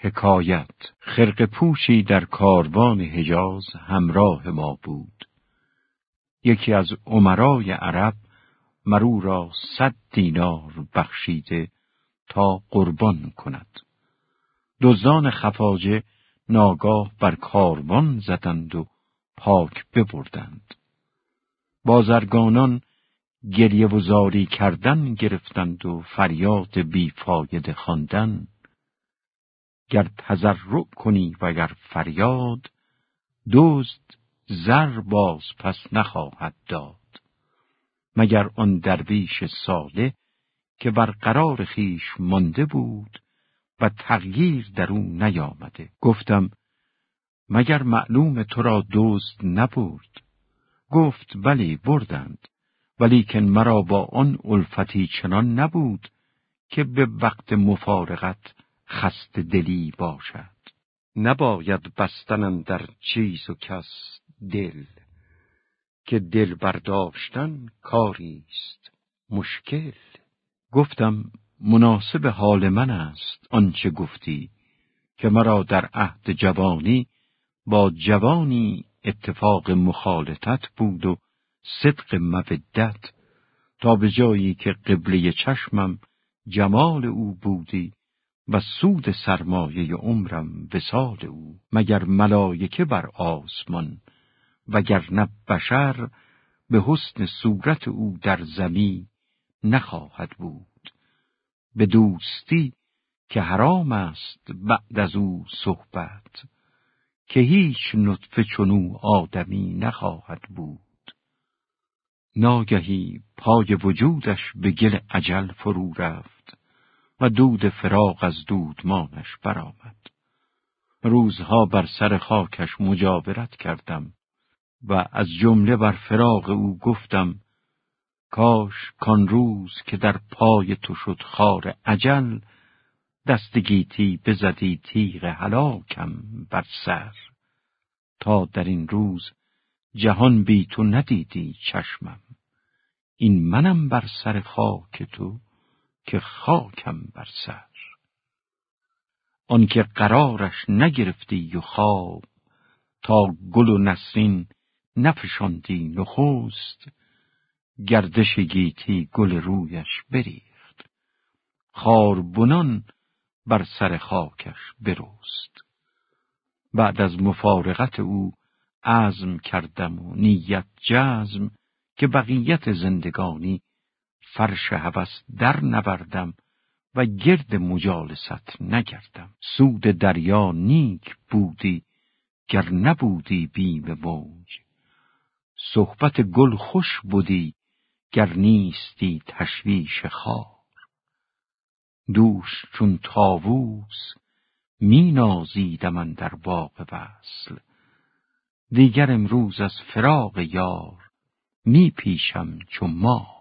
حکایت خرق پوشی در کاروان حجاز همراه ما بود. یکی از عمرای عرب مرو را صد دینار بخشیده تا قربان کند. دزدان خفاجه ناگاه بر کاروان زدند و پاک ببردند. بازرگانان گریه و زاری کردن گرفتند و فریاد بیفاید خواندن گر تضرع کنی و گر فریاد دزد زر باز پس نخواهد داد. مگر آن درویش ساله که بر قرار خیش مانده بود و تغییر در او نیامده؟ گفتم مگر معلوم تو را دزد نبرد؟ گفت بلی بردند ولیکن مرا با آن الفتی چنان نبود که به وقت مفارقت خست دلی باشد. نباید بستنم در چیز و کس دل که دل برداشتن کاری است. مشکل. گفتم مناسب حال من است آنچه گفتی که مرا در عهد جوانی با جوانی اتفاق مخالطت بود و صدق مودت تا به جایی که قبله چشمم جمال او بودی. و سود سرمایه عمرم وسال او مگر ملایکه بر آسمان وگرنه بشر به حسن صورت او در زمی نخواهد بود. به دوستی که حرام است بعد از او صحبت که هیچ نطفه چنو آدمی نخواهد بود. ناگهی پای وجودش به گل عجل فرو رفت. و دود فراغ از دودمانش برآمد. روزها بر سر خاکش مجاورت کردم و از جمله بر فراغ او گفتم کاش کان روز که در پای تو شد خار عجل دستگیتی بزدی تیغ هلاکم بر سر. تا در این روز جهان بی تو ندیدی چشمم. این منم بر سر خاک تو. که خاکم بر سر. آنکه قرارش نگرفتی و خواب تا گل و نسرین نفشاندی نخست گردش گیتی گل رویش بریخت. خاربنان بر سر خاکش برست. بعد از مفارقت او عزم کردم و نیت جزم که بقیت زندگانی فرش هوس در نبردم و گرد مجالست نگردم. سود دریا نیک بودی گر نبودی بیم موج. صحبت گل خوش بودی گر نیستی تشویش خار. دوش چون تاووس می نازیدم من در باغ وصل. دیگر امروز از فراغ یار می پیشم چو ما